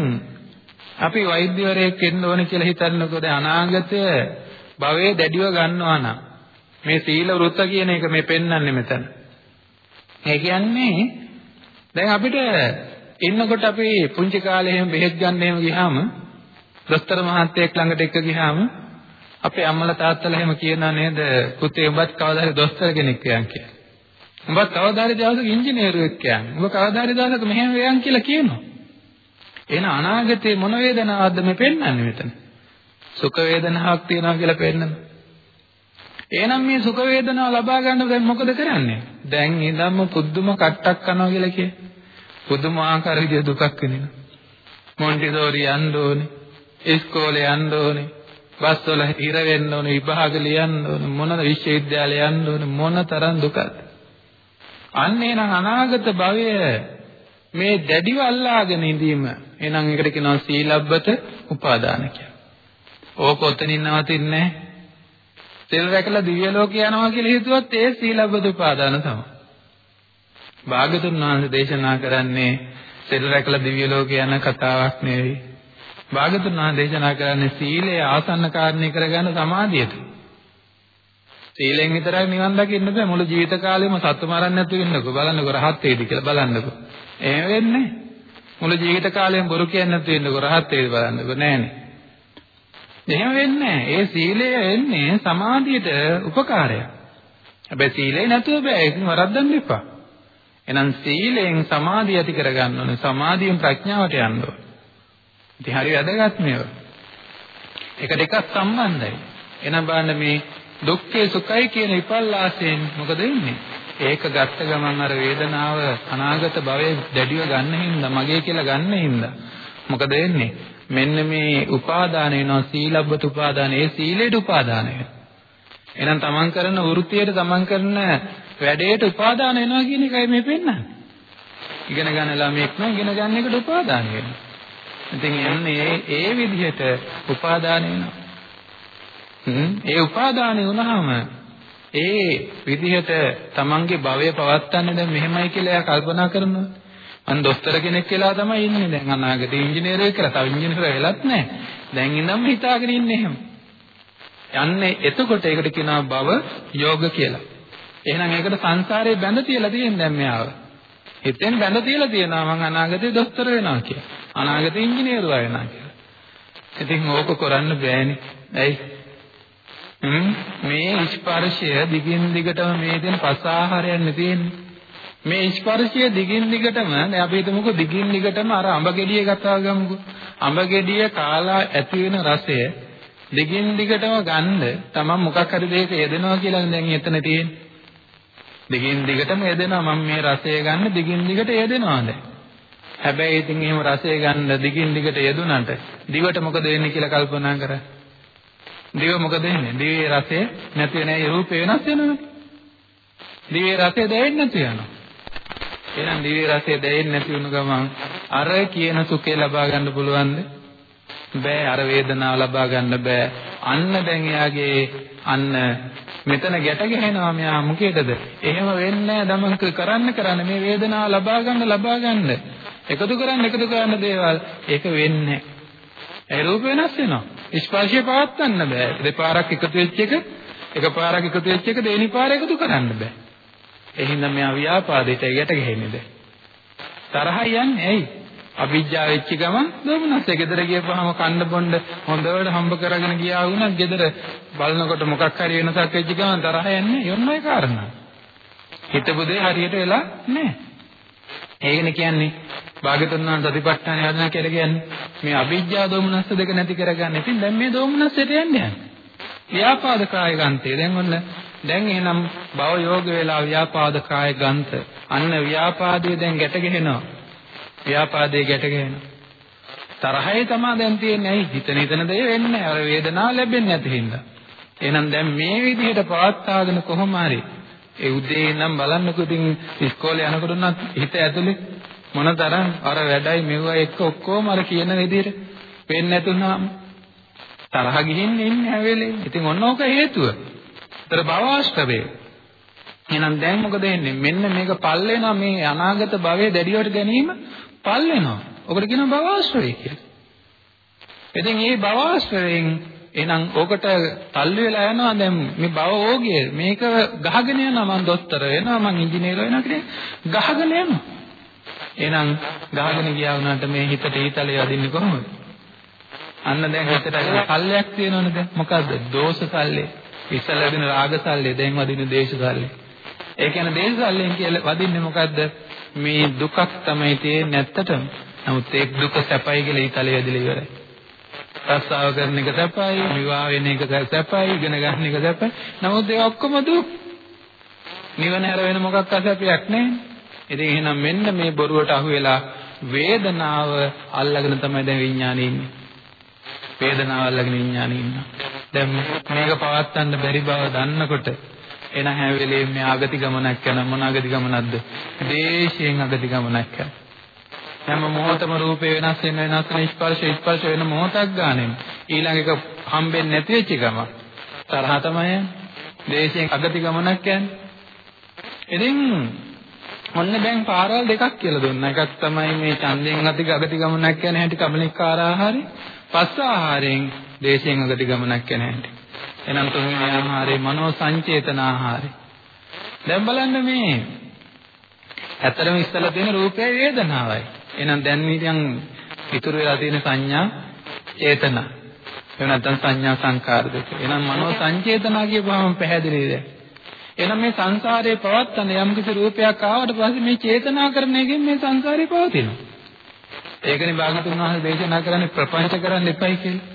අපි වෛද්‍යවරයෙක් වෙන්න ඕන කියලා හිතන්නකෝ දැන් අනාගතයේ භවයේ දැඩිව ගන්නවා නම් මේ සීල වෘත්ත කියන එක මේ පෙන්වන්නේ මෙතන. ඒ කියන්නේ දැන් අපිට ඉන්නකොට අපි පුංචි කාලේ එහෙම බෙහෙත් ගන්න එහෙම ගියාම දොස්තර මහත්තයෙක් ළඟට එක්ක ගියාම අපේ අම්මලා තාත්තලා එහෙම කියනා නේද පුතේ උඹත් කවදා හරි දොස්තර කෙනෙක් වෙයන් කියලා. උඹත් කවදා හරි දවසක ඉංජිනේරුවෙක් වෙයන්. උඹ කවදා හරි දවසක මෙහෙම වෙයන් කියලා කියනවා. එහෙනම් අනාගතේ මොන වේදනාවක්ද මේ පෙන්වන්නේ මෙතන? සුඛ වේදනාවක් තියනවා කියලා පෙන්නන. එහෙනම් මේ සුඛ වේදනාව ලබා ගන්න දැන් මොකද කරන්නේ? දැන් ඉඳන්ම පුදුම කට්ටක් කරනවා කියලා කියේ. පුදුම ආකාර විදිය දුකක් වෙනිනවා. මොන්ටිසෝරි යන්න ඕනේ. ඉස්කෝලේ යන්න ඕනේ. බස් වල හිර වෙන්න ඕනේ, විභාග ලියන්න ඕනේ, මොන විශ්වවිද්‍යාලය යන්න ඕනේ, මොන තරම් දුකද? අන්න එනං අනාගත භවය මේ දැඩිව අල්ලාගෙන ඉඳීම එහෙනම් ඒකට කියනවා සීලබ්බත උපාදාන කියලා. ඕක ඔතනින් නවතින්නේ නැහැ. තෙල් රැකලා දිව්‍ය ලෝකේ යනවා කියලා හිතුවත් ඒ සීලබ්බත උපාදාන තමයි. භාගතුන් වහන්සේ දේශනා කරන්නේ තෙල් රැකලා දිව්‍ය ලෝකේ යන කතාවක් නෙවෙයි. භාගතුන් වහන්සේ දේශනා කරන්නේ සීලය ආසන්න කාරණේ කරගන්න සමාධියට. සීලෙන් විතරක් නිවන් දකින්න බෑ මුළු ජීවිත කාලෙම සත්තු මරන්න නැතුව ඉන්නකෝ බලන්නකෝ රහත් වේද කියලා බලන්නකෝ. එහෙම වෙන්නේ මුළු ජීවිත කාලෙම බොරු කියන්නේ නැතුව ඉන්නකෝ රහත් වේද බලන්නකෝ නෑනේ. එහෙම වෙන්නේ ඒ සීලය එන්නේ සමාධියට උපකාරයක්. හැබැයි සීලේ නැතුව බෑ ඒක වරද්දන්න එපා. එහෙනම් සීලෙන් සමාධිය ඇති කරගන්න ඕනේ. සමාධියෙන් ප්‍රඥාවට යන්න ඕනේ. ඉතින් හරි වැදගත් මේව. එකට එකක් සම්බන්ධයි. එහෙනම් බලන්න මේ දුක්ඛේ සුඛයි කියන විපල්ලාසයෙන් මොකද වෙන්නේ? ඒක ගත්ත ගමන් අර වේදනාව අනාගත භවයේ දැඩිව ගන්න හින්දා මගේ කියලා ගන්න හින්දා මොකද වෙන්නේ? මෙන්න මේ උපාදාන වෙනවා සීලබ්බත උපාදාන. ඒ සීලයට උපාදාන වෙනවා එහෙනම් තමන් කරන වෘත්තියට තමන් කරන වැඩේට උපාදාන වෙනවා කියන එකයි මේ පෙන්නන්නේ. ඉගෙන ගන්න ළමෙක් නම් ඉගෙන ගන්න එකට උපාදාන වෙනවා. ඉතින් එන්නේ ඒ විදිහට උපාදාන වෙනවා. ඒ උපාදානෙ වුණාම ඒ විදිහට තමන්ගේ භවය පවත්වන්න දැන් මෙහෙමයි කියලා එයා කල්පනා කරනවා මං දොස්තර කෙනෙක් කියලා තමයි ඉන්නේ දැන් අනාගතේ ඉංජිනේරුවෙක් කියලා. තව ඉංජිනේරු වෙලත් නැහැ. දැන් ඉඳන්ම හිතාගෙන ඉන්නේ එහෙම. යන්නේ එතකොට ඒකට කියනවා භව යෝග කියලා. එහෙනම් ඒකට සංසාරේ බැඳ තියලා තියෙන දැන් මෙයාව. හිතෙන් බැඳ තියලා තියෙනවා මං අනාගතේ දොස්තර වෙනවා කියලා. අනාගතේ ඉංජිනේරුවා වෙනවා කියලා. ඉතින් ඕක කරන්න බෑනේ. ඇයි? මේ ස්පර්ශය දිගින් දිගටම මේ දෙන පස් ආහාරයක් නෙ තියෙන්නේ. මේ ස්පර්ශය දිගින් දිගටම දැන් අපි හිතමුකෝ දිගින් දිගටම අර අඹ ගෙඩිය ගත්තා ගමුකෝ. අඹ ගෙඩිය කාලා ඇති වෙන රසය දිගින් දිගටම ගන්න තමන් මොකක් හරි දෙයක යෙදෙනවා කියලා දැන් එතන තියෙන්නේ. දිගින් දිගටම යෙදෙනවා මම මේ රසය ගන්න දිගින් දිගට යෙදෙනවා දැන්. හැබැයි ඉතින් එහෙම රසය ගන්න දිගින් දිගට යෙදුනට දිවට මොකද වෙන්නේ කියලා කල්පනා කරා. දිව මොකද වෙන්නේ? දිවේ රසය නැති වෙන ඒ රූපේ වෙනස් වෙනවනේ. දිවේ රසය දැනෙන්නේ නැති යනවා. එහෙනම් දිව්‍ය රසය දැනෙන්නේ නැති වුණු ගමන් අර කියන සුඛය ලබා ගන්න පුළුවන්ද? බෑ අර වේදනාව ලබා ගන්න බෑ. අන්න දැන් එයාගේ අන්න මෙතන ගැට ගැහෙනවා මෙයා මොකේදද? එහෙම වෙන්නේ නැහැ කරන්න කරන්න මේ වේදනාව ලබා ගන්න ලබා ගන්න. එකතු කරන්න එකතු කරන්න දේවල් ඒක වෙන්නේ ඒ රූප වෙනස් වෙනවා. ස්පර්ශය පවත්වන්න බෑ. දෙපාරක් එකතු වෙච්ච එක එකපාරක් එකතු වෙච්ච එක දෙවෙනි පාර එකතු කරන්න බෑ. එහෙනම් මෙයා ව්‍යාපාදයට ගැට ගැහෙන්නේ දැන්. තරහයි යන්නේ ඇයි? අවිජ්ජා වෙච්ච ගමන් දෝමනස්සේ ගෙදර ගියපුවාම කන්න බොන්න හොඳට හම්බ කරගෙන ගියා වුණා ගෙදර බලනකොට මොකක් හරි වෙනසක් වෙච්ච ගමන් තරහ යන්නේ යොන්නයි කාරණා. හිතපු දේ හරියට වෙලා නැහැ. ඒකනේ කියන්නේ භාගතුන් වහන්සේ සතිපට්ඨාන යදනා කියලා කියන්නේ මේ අවිජ්ජා දෝමනස්ස දෙක නැති කරගන්න. ඉතින් දැන් මේ දෝමනස්සට යන්නේ. ව්‍යාපාද කාය ගන්තේ දැන් ඔන්න දැන් එහෙනම් භව යෝග වේලා ව්‍යාපාද කාය ගන්ත අන්න ව්‍යාපාදයේ දැන් ගැට ගැහෙනවා. ව්‍යාපාදයේ ගැට ගැහෙනවා. තරහයි තමයි දැන් තියෙන්නේ. ඇයි? හිතන හිතන දේ වෙන්නේ අර වේදනාව ලැබෙන්නේ නැති හින්දා. එහෙනම් දැන් මේ විදිහට පවත්වාගෙන කොහොම හරි ඒ උදේ ඉඳන් බලන්නකෝ ඉතින් ඉස්කෝලේ යනකොට උනත් හිත ඇතුලේ මොනතරම් අර වැඩයි මෙවුවා එක්ක ඔක්කොම අර කියන විදිහට වෙන්නේ නැතුනම තරහ ගිහින් ඉන්නේ හැවෙලේ. ඉතින් ඔන්න ඕක හේතුව. ඒතර භවආශ්‍රවේ. එහෙනම් දැන් මොකද වෙන්නේ? මෙන්න මේක පල් වෙනවා මේ අනාගත භවයේ දැඩිවට ගැනීම පල් වෙනවා. ඔකට කියනවා භවආශ්‍රවේ කියලා. ඉතින් මේ භවආශ්‍රයෙන් එහෙනම් ඔකට තල්ලු වෙලා යනවා දැන් මේ භව ඕගිය මේක ගහගෙන යනවා මං දොස්තර වෙනවා මං ඉංජිනේර වෙනවා කියන ගහගෙන යනවා. එහෙනම් ගහගෙන ගියා වුණාට මේ හිතට ඊතලයේ වදින්නේ කොහොමද? අන්න දැන් හිතට සල්ලයක් තියෙනවනේ දැන් මොකද්ද? දෝෂ සල්ලේ. ඉස්සල වදින රාග සල්ලේ දැන් වදින දේශ සල්ලේ. ඒ කියන්නේ දේශ සල්ලෙන් කියලා වදින්නේ මොකද්ද? මේ දුකක් තමයි තියෙන්නේ නැත්තටම. නමුත් ඒ දුක සැපයි කියලා ඊතලෙ වැදිලා ඉවරයි. රස්සාව කරන එක සැපයි, විවාහ වෙන එක සැපයි, ඉගෙන ගන්න එක සැපයි. නමුත් ඒ ඔක්කොම දුක්. නිවන හැර වෙන මොකක්වත් සැපයක් නැහැ. ඉතින් එහෙනම් මෙන්න මේ බොරුවට අහු වෙලා වේදනාව අල්ලගෙන තමයි දැන් විඥානේ ඉන්නේ. වේදනාව අල්ලගෙන විඥානේ ඉන්නවා. දැන් මේක පවත්වන්න බැරි බව දන්නකොට එන හැම වෙලේම මේ ආගති ගමනක් යන මොන ආගති ගමනක්ද? දේශයෙන් ආගති ගමනක් යන. හැම මොහොතම රූපේ වෙනස් වෙන වෙනස් වෙන ස්පර්ශ ස්පර්ශ වෙන මොහොතක් ගානෙම ඊළඟ එක හම්බෙන්නේ නැති වෙච්ච ගම තරහ තමයි දේශයෙන් අගති ගමනක් යන්නේ. ඉතින් ඔන්න දැන් පාරවල් දෙකක් කියලා දුන්නා. එකක් තමයි මේ ඡන්දයෙන් අති අගති ගමනක් යන හැටි කබලිකාර ආහාරي පස්ස ආහාරයෙන් දේශයෙන් අගති ගමනක් යන හැටි. එහෙනම් තුන්වෙනි ආහාරේ මනෝ සංචේතන ආහාරය. දැන් බලන්න මේ ඇත්තටම ඉස්සලා තියෙන රූපය වේදනාවයි. එහෙනම් දැන් නිකන් ඉතුරු වෙලා තියෙන සංඥා චේතනා. එහෙම නැත්නම් සංඥා සංකාර දෙක. එහෙනම් මනෝ සංචේතනා කියපුවම පැහැදිලිද? එහෙනම් මේ සංසාරේ පවත්තන යම් කිසි රූපයක් ආවට පස්සේ මේ චේතනා කරන එකෙන් මේ සංසාරේ පවතිනවා. ඒකනේ භාගතුන් වහන්සේ දේශනා කරන්නේ ප්‍රපංච කරන්න එපයි කියලා.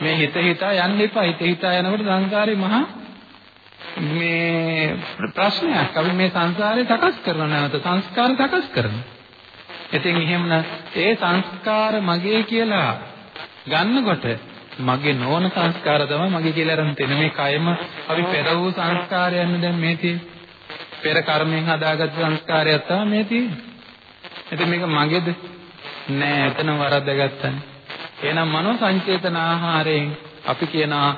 මේ හිත හිතා යන්න එපා. හිත හිතා යනකොට සංසාරේ මහා මේ ප්‍රශ්නයක්. අපි මේ සංසාරේ සකස් කරන නැවත සංස්කාර සකස් කරනවා. ඉතින් එහෙමන ඒ සංස්කාර මගේ කියලා ගන්නකොට මගේ නොවන සංස්කාර තමයි මගේ කියලා අරන් තියෙන මේ කයම අපි පෙර වූ සංස්කාරයන් දැන් මේ තියෙන්නේ. පෙර කර්මෙන් හදාගත්ත සංස්කාරයක් තමයි මේ තියෙන්නේ. ඉතින් මේක මගේද? නෑ එතන වරද්දගත්තනේ. එහෙනම් මනෝ සංචේතන ආහාරයෙන් අපි කියනවා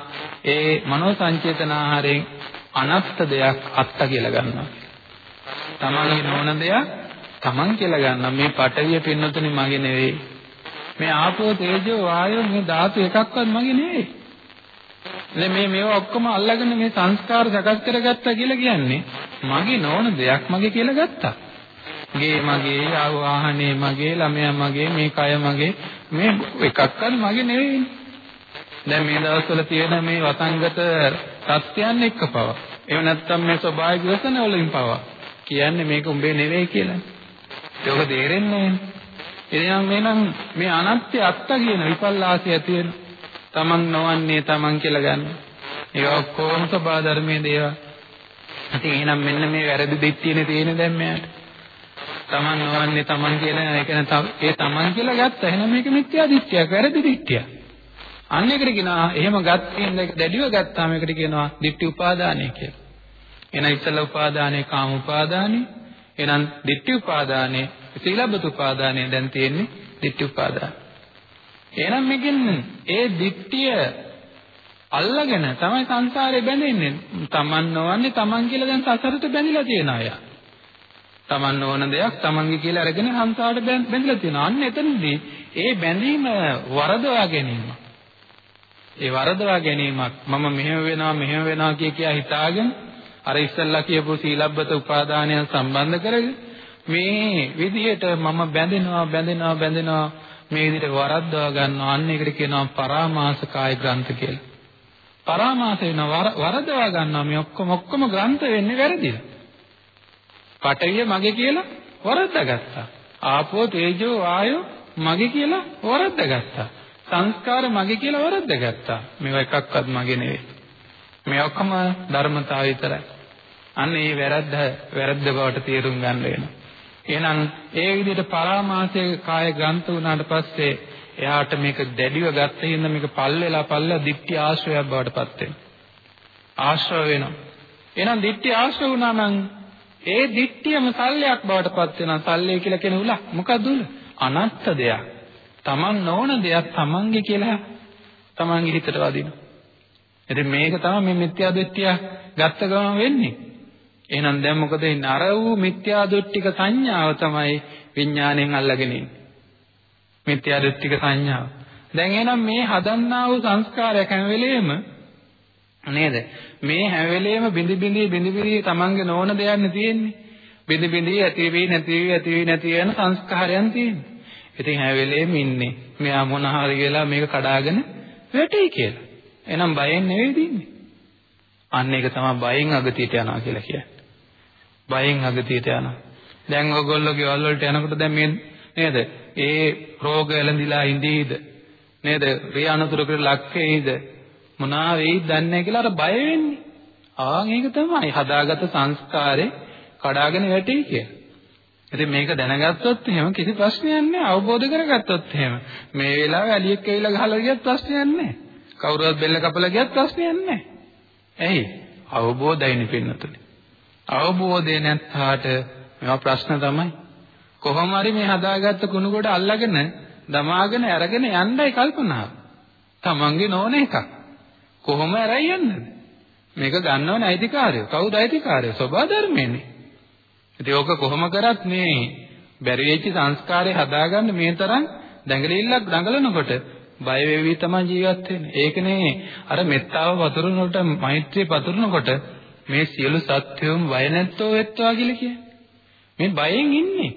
ඒ මනෝ සංචේතන ආහාරයෙන් අනත්ත් දෙයක් අත්ත කියලා ගන්නවා. තමන්ගේ නොවන දෙයක් තමන් කියලා ගන්නවා. මේ පටවිය පින්නතුනේ මගේ නෙවෙයි. මේ ආපෝ තේජෝ වායෝ මේ ධාතු එකක්වත් මගේ නෙවෙයි. මේ මේ මේවා ඔක්කොම අල්ලගෙන මේ සංස්කාර සකස් කරගත්තා කියලා කියන්නේ මගේ නොවන දෙයක් මගේ කියලා ගත්තා. ගේ මගේ, වාහනේ මගේ, ළමයා මගේ, මේ කය මගේ මේ එකක්වත් මගේ නෙවෙයි. දැන් මේ දවස්වල තියෙන මේ වසංගත සත්‍යයන් එක්ක පව. එහෙම නැත්නම් මේ ස්වභාවික වසන වලින් පව. කියන්නේ මේක උඹේ නෙවෙයි කියලා. ඒක තේරෙන්නේ නැහැ. එහෙනම් මේ අනත්‍ය අත්ත කියන විපල්ලාසය තියෙන තමන් නොවන්නේ තමන් කියලා ගන්න. ඒක ඔක්කොම සබා ධර්මයේ දේවල්. ඉතින් එහෙනම් මෙන්න මේ වැරදි දෙත්තියනේ තියෙන්නේ දැන් මෙයාට. තමන් නොවන්නේ තමන් කියන එක ඒ තමන් කියලා ගත්තා. එහෙනම් මේක මිත්‍යා දිට්ඨියක්, වැරදි දිට්ඨියක්. අන්න එකට කියනවා එහෙම ගත්තේන් දැඩිව ගත්තාම ඒකට කියනවා දිට්ඨි උපාදානය කියලා. එහෙනම් ඉස්සලා උපාදානයේ කාම උපාදානය. එහෙනම් දිට්ඨි උපාදානයේ සීලබ්බත උපාදානය දැන් තියෙන්නේ දිට්ඨි උපාදාන. එහෙනම් මේකෙන් ඒ දිට්ඨිය අල්ලගෙන තමයි සංසාරේ බැඳෙන්නේ. Taman නොවන්නේ Taman කියලා දැන් සසරට බැඳිලා තියෙන අය. Taman නොවන දෙයක් Tamanගේ කියලා අරගෙන සංසාරට බැඳිලා තියෙනවා. අන්න එතනදී ඒ බැඳීම වරදවා ගැනීම. ඒ වරදවා ගැනීමක් මම මෙහෙම වෙනවා මෙහෙම වෙනවා කිය කියා හිතාගෙන අර ඉස්සල්ලා කියපු සීලබ්බත උපාදානයන් සම්බන්ධ කරගෙන මේ විදිහට මම බැඳෙනවා බැඳෙනවා බැඳෙනවා මේ විදිහට වරද්දවා ගන්නවා අන්න ඒකට කියනවා පරාමාස කාය ග්‍රන්ථ කියලා. පරාමාස වෙන වරදවා ගන්නවා මේ ඔක්කොම ඔක්කොම ග්‍රන්ථ වෙන්නේ වැරදිලා. පඨවිය මගේ කියලා වරද්දාගත්තා. ආපෝ තේජෝ වායෝ මගේ කියලා වරද්දාගත්තා. සංස්කාර මගේ කියලා වරද්දාගත්තා. මේවා එකක්වත් මගේ නෙවෙයි. මේ ඔක්කොම ධර්මතාව විතරයි. අන්න ඒ වැරද්ද වැරද්ද බවට තේරුම් ගන්න වෙනවා. එහෙනම් ඒ විදිහට පරාමාසයේ කාය ග්‍රන්ථ වුණාට පස්සේ එයාට මේක දැඩිව ගත්ත හින්දා මේක පල් වෙලා පල්ලා දික්ටි ආශ්‍රයයක් බවට පත් වෙනවා. ආශ්‍රය වෙනවා. එහෙනම් දික්ටි ආශ්‍රය වුණා නම් ඒ දික්ටියම සල්ලයක් බවට පත් වෙනවා. සල්ලේ කියලා කියන උල මොකද්ද උල? අනත්ත දෙයක්. Taman නොවන දෙයක් Tamanගේ කියලා Tamanගේ හිතට වදිනවා. ඉතින් මේක තමයි මේ මිත්‍යා දෘෂ්ටිය ගත්ත ගමන් වෙන්නේ. එහෙනම් දැන් මොකද වෙන්නේ? අර වූ මිත්‍යා දෘෂ්ටික සංඥාව තමයි විඥාණයෙන් අල්ලගෙන ඉන්නේ. මිත්‍යා දෘෂ්ටික සංඥාව. දැන් එහෙනම් මේ හදන්නා වූ සංස්කාරයක් හැම වෙලෙම නේද? මේ හැම වෙලෙම බිඳි බිඳි බිඳි බිඳි තමන්ගේ නොවන දෙයක්නේ තියෙන්නේ. බිඳි බිඳි ඇති වෙයි නැති වෙයි ඇති වෙයි නැති වෙන සංස්කාරයන් තියෙන්නේ. ඉතින් හැම වෙලෙම ඉන්නේ. මෙයා මොන හරි කියලා මේක කඩාගෙන වැටෙයි කියලා. එහෙනම් බයෙන් නෙවෙයි දින්නේ. අන්න ඒක තමයි බයෙන් අගතියට යනවා කියලා කියන්නේ. බයෙන් අගතියට යනවා. දැන් ඔයගොල්ලෝ ගෙවල් වලට යනකොට දැන් මේ නේද? ඒ රෝග එළඳිලා ඉඳීද? නේද? රිය අනතුරකට ලක් වෙයිද? මොනවා වෙයිද දන්නේ නැහැ කියලා අර බය වෙන්නේ. ආන් ඒක තමයි හදාගත්ත සංස්කාරේ කඩාගෙන වැටෙයි කියලා. ඉතින් මේක දැනගත්තොත් එහෙම කිසි ප්‍රශ්නයක් නැහැ. අවබෝධ කරගත්තොත් එහෙම. මේ වෙලාවේ අලියෙක් ඇවිල්ලා ගහලා ගියත් ප්‍රශ්නයක් නැහැ. කවුරුවත් බෙල්ල කපලා ගියත් ප්‍රශ්නයක් නැහැ. ඇයි? අවබෝධයිනේ පින්නතුනේ. අවබෝධය නැත්තාට මේවා ප්‍රශ්න තමයි. කොහොම හරි මේ හදාගත්ත කුණු කොට අල්ලගෙන දමාගෙන අරගෙන යන්නයි කල්පනාව. Tamange නොවන එකක්. කොහොම ඇරයි යන්නද? මේක ගන්නවනේ අයිතිකාරයෝ. කවුද අයිතිකාරයෝ? සබා ධර්මයේනේ. ඉතින් ඕක කොහොම කරත් මේ බැරි වෙච්ච සංස්කාරය හදාගන්න මේ තරම් දැඟලිල්ලක් දඟලනකොට බය වෙවි තමයි ජීවත් වෙන්නේ. ඒකනේ අර මෙත්තාව වතුරනකොට මෛත්‍රිය පතුරනකොට මේ සියලු සත්‍යෝම බය නැත්තෝ වෙත්වා කියලා කියන්නේ. මේ බයෙන් ඉන්නේ.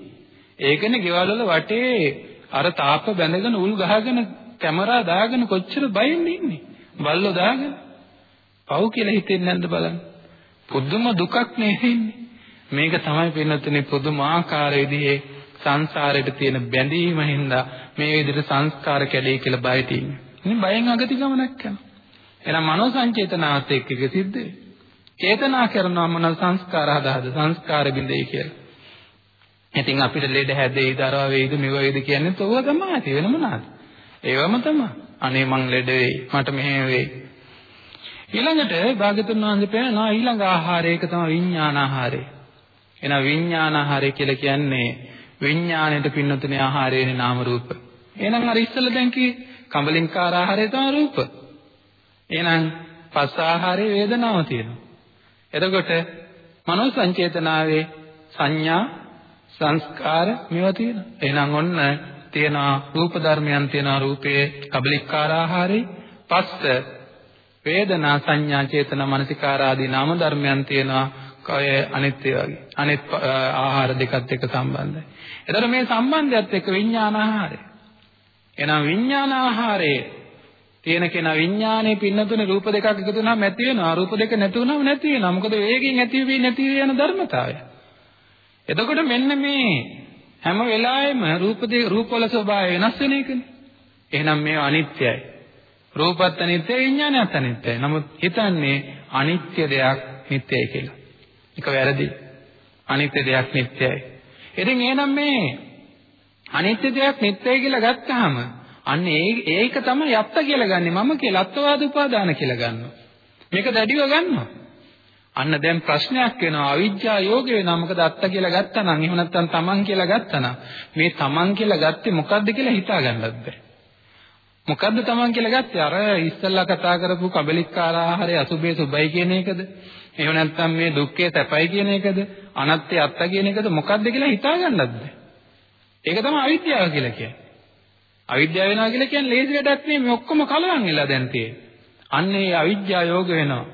ඒකනේ ගෙවල් වල වටේ අර තාප්ප බැඳගෙන උල් ගහගෙන කැමරා දාගෙන කොච්චර බයෙන් ඉන්නේ. බල්ලෝ දාගෙන. පව් කියලා හිතෙන්නේ නැද්ද බලන්න. පුදුම දුකක් නෙවෙන්නේ. මේක තමයි පින්නතුනේ පුදුමාකාර විදිහේ සංසාරයට තියෙන බැඳීම හින්දා මේ විදිහට සංස්කාර කැඩේ කියලා බය තියෙන්නේ. ඉතින් බයෙන් අගති ගමනක් යනවා. එහෙනම් මනෝ සංචේතනාවත් එක්ක එක සිද්ධ වෙයි. චේතනා කරනවා මොන සංස්කාර හදාද සංස්කාර බින්දේ කියලා. ඉතින් අපිට ලෙඩ හැදෙයි දරව වේද මෙව වේද කියන්නේ තෝව තමයි ඇති වෙන මොනවාද? ඒවම තමයි. අනේ මං ලෙඩ වෙයි මට මෙහෙම වෙයි. ඊළඟට භාගතුන් වහන්සේ පෙන්නනවා ඊළඟ ආහාරයක තමයි විඥාන ආහාරය. එන විඥාන ආහාරය කියලා කියන්නේ විඥාණයට පින්නතුනේ ආහාරයනේ නාම රූප. එහෙනම් අර ඉස්සෙල්ලා දැන් කී කඹලින්කාර ආහාරය තමයි රූප. එහෙනම් පස් ආහාරයේ වේදනාව තියෙනවා. එතකොට මනෝ සංචේතනාවේ සංඥා සංස්කාර මේවා තියෙනවා. එහෙනම් ඔන්න තියෙනවා රූප ධර්මයන් තියෙනවා රූපයේ කබලිකාර ආහාරේ පස්ස වේදනා සංඥා චේතනා මනසිකාර ආදී නාම ධර්මයන් තියෙනවා කය අනිත්‍ය වගේ. අනිත් ආහාර දෙකත් එක්ක සම්බන්ධයි. එතකොට මේ සම්බන්ධයත් එක්ක විඥාන ආහාරය. එහෙනම් විඥාන ආහාරයේ තියෙන කෙනා විඥානයේ පින්නතුනේ රූප දෙකක් එකතු වුණාම ඇති වෙනවා. රූප දෙක නැති වුණාම නැති වෙනවා. මොකද වේගයෙන් ඇති වෙවි නැති යන ධර්මතාවය. එතකොට මෙන්න මේ හැම වෙලාවෙම රූප දෙක රූපවල ස්වභාවය වෙනස් වෙන එකනේ. එහෙනම් මේ අනිත්‍යයි. රූපත් අනිත්‍යයි විඥානයත් අනිත්‍යයි. නමුත් හිතන්නේ අනිත්‍ය දෙයක් නිට්ටයයි කියලා. ඒක වැරදි. අනිත්‍ය දෙයක් නිට්ටයයි. ඉතින් එහෙනම් මේ අනිත්‍ය දෙයක් නිට්ටයයි කියලා ගත්තාම අන්න ඒක තමයි යත්ත කියලා ගන්නෙ මම කියලා අත්වාද උපාදාන කියලා ගන්නවා. මේක දැඩිව ගන්නවා. අන්න දැන් ප්‍රශ්නයක් වෙනවා අවිජ්ජා යෝග වෙනවා මොකද අත්ත කියලා ගත්තා නම් එහෙම නැත්නම් තමන් කියලා ගත්තා නම් මේ තමන් කියලා ගත්තේ මොකද්ද කියලා හිතා ගන්නත් බෑ මොකද්ද Taman කියලා ගත්තේ? අර ඉස්සල්ලා කතා කරපු කබලිකාර ආහාරය අසුබේ සුබයි කියන එකද? එහෙම නැත්නම් මේ දුක්ඛේ සැපයි කියන එකද? අනත්තේ අත්ත කියන එකද? මොකද්ද කියලා හිතාගන්නත් බැහැ. ඒක තමයි අවිද්‍යාව කියලා කියන්නේ. අවිද්‍යාව වෙනවා කියලා කියන්නේ ලේසි වැඩක් නෙමෙයි. මේ ඔක්කොම කලවම් වෙලා දැන් තියෙන්නේ. අන්න ඒ අවිද්‍යා යෝග වෙනවා.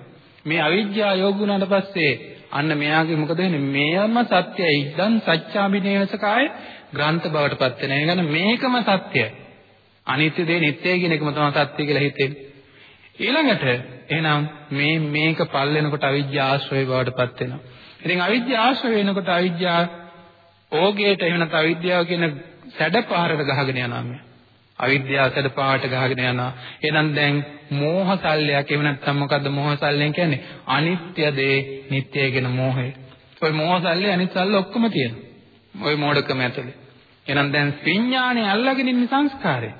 මේ අවිද්‍යා යෝග වුණාට පස්සේ අන්න මෙයාගේ මොකද වෙන්නේ? මේම සත්‍යයි. ඉදන් සත්‍යාබිනේවසකාය ග්‍රන්ථ බවට පත් වෙන. ඒ කියන්නේ මේකම සත්‍යයි. අනිත්‍ය දේ නිට්ටය කියන එකම තමයි සත්‍ය කියලා හිතෙන්නේ. ඊළඟට එහෙනම් මේ මේක පල් වෙනකොට අවිද්‍යා ආශ්‍රය බවට පත් වෙනවා. ඉතින් අවිද්‍යා ආශ්‍රය වෙනකොට අවිද්‍යා ඕගේට එහෙම නැත්නම් අවිද්‍යාව කියන සැඩ පහරට ගහගෙන යනවා මේ. අවිද්‍යාව සැඩපාට ගහගෙන යනවා. එහෙනම් දැන් මෝහ සල්ලයක් එව නැත්නම් මොකද්ද මෝහ සල්ලෙන් කියන්නේ? අනිත්‍ය දේ නිට්ටය කියන මෝහය. ඔය මෝහ සල්ලේ අනිත් සල්ල ඔක්කොම තියෙනවා. ඔය මෝඩකම ඇතුලේ. එහෙනම් දැන් විඥානේ අල්ලගෙන ඉන්නේ සංස්කාරය.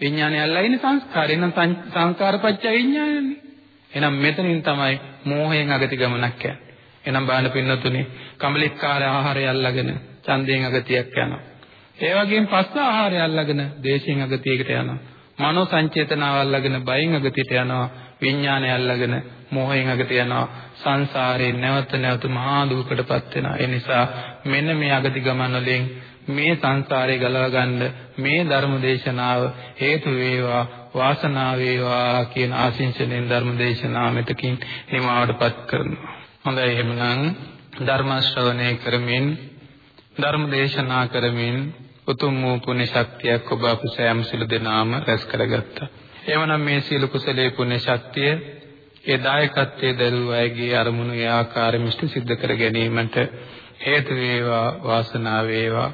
විඥානේ අල්ලගෙන ඉන්නේ සංස්කාරය. එහෙනම් සංස්කාරපච්ච විඥානනේ. එහෙනම් මෙතනින් තමයි මෝහයෙන් අගති ගමනක් යන්නේ. එහෙනම් බාන පින්නතුනේ කම්ලිකාර ආහාරය අල්ලගෙන ඡන්දයෙන් අගතියක් යනවා. ඒ වගේම පස්ස ආහාරය අල්ලගෙන දේශයෙන් අගතියකට යනවා. මනෝ සංචේතනාව අල්ලගෙන බයෙන් අගතියට යනවා. විඥානය අල්ලගෙන මෝහයෙන් අගට යනවා. සංසාරේ නැවත නැවත මහා දුකකටපත් වෙනවා. ඒ නිසා මෙන්න මේ අගති ගමන වලින් මේ සංසාරේ ගලව ගන්න මේ ධර්ම දේශනාව හේතු වේවා වාසනාව වේවා කියන ආශිංසනෙන් ධර්ම දේශනාව මෙතකින් නිමාවටපත් කරනවා. හොඳයි එහෙනම් ධර්ම ශ්‍රවණය කරමින් ධර්ම දේශනා කරමින් උතුම් වූ පුණ්‍ය ශක්තියක් ඔබ අප සෑම සිළු දෙනාම රැස් කරගත්තා. එවනම් මේ සීල කුසලයේ පුණ්‍ය ශක්තිය ඒ දායකත්වයේ දරුවෝ අයගේ අරමුණු ඒ ආකාරයෙන් ඉෂ්ට සිද්ධ කර ගැනීමට හේතු වේවා වාසනාව වේවා.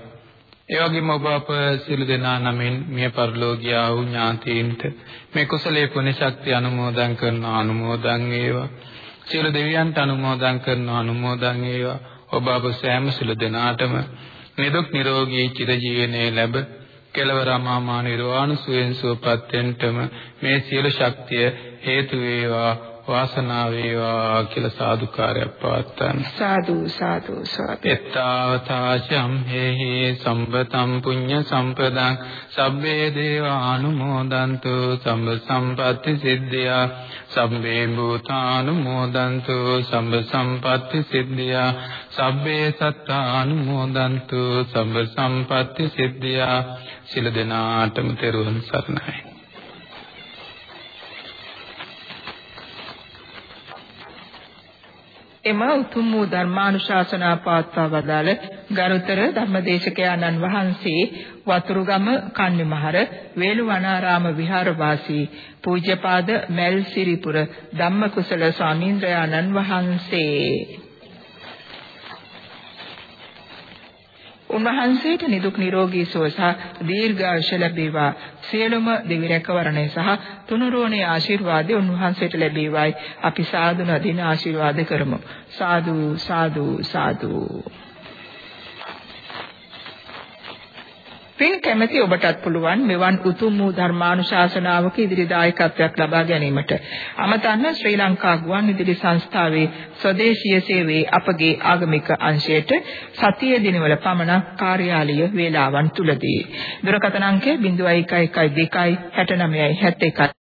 ඒ වගේම ඔබ අප සියලු දෙනා නමින් මිය පරලෝකියා වූ ඥාතීන්ට මේ කුසලයේ පුණ්‍ය ශක්තිය අනුමෝදන් කරන අනුමෝදන් වේවා. සියලු දෙවියන්ට අනුමෝදන් කරන අනුමෝදන් වේවා. ඔබ අප සෑම සියලු දෙනාටම නිදුක් නිරෝගී චිරජීවනයේ ලැබ කෙලවර අමාමා නිර්වාණ සුවෙන් සුවපත් වෙන්නටම මේ සියලු ශක්තිය හේතු වේවා. වාසනාව වේවා කියලා සාදුකාරයක් පවත්වන්න. සාදු සාදු සාදු. එත්තාවතාචම් හේහි සම්පතම් පුඤ්ඤ සම්පදං. සබ්බේ දේවානුමෝදන්තු සම්බ සම්පatti සිද්ධියා. සබ්බේ භූතානුමෝදන්තු සම්බ සම්පatti සිද්ධියා. සබ්බේ සත්තානුමෝදන්තු සම්බ සම්පatti සිද්ධියා. සිල දෙනාටම තෙරුවන් සරණයි එම උතුම් වූ ධර්මානුශාසනා පවත්වා වදාළ ගරුතර ධර්මදේශකයාණන් වහන්සේ වතුරුගම කන්නිමහර වේළුවනාරාම විහාරවාසී පූජ්‍යපාද මල්සිරිපුර ධම්මකුසල ස්වාමීන්ද්‍රයාණන් වහන්සේ උන්වහන්සේට නිදුක් නිරෝගී සුව සහ දීර්ඝායුෂ ලැබේවා. සියලුම දෙවි රැකවරණය සහ තුනුරුවනේ ආශිර්වාදය උන්වහන්සේට ලැබේවායි. අපි සාදු නදින ආශිර්වාද කරමු. සාදු සාදු සාදු. පින් කැමැති ඔබටත් පුළුවන් මෙවන් උතුම් වූ ධර්මානුශාසනාවක ඉදිරි දායකත්වයක් ලබා ගැනීමට. අමතන්න ශ්‍රී ලංකා ගුවන්විදුලි සංස්ථාවේ ස්වදේශීය සේවයේ අපගේ ආගමික අංශයට සතිය දිනවල පමණ කාර්යාලීය වේලාවන් තුලදී. දුරකථන අංකය 0112 69 71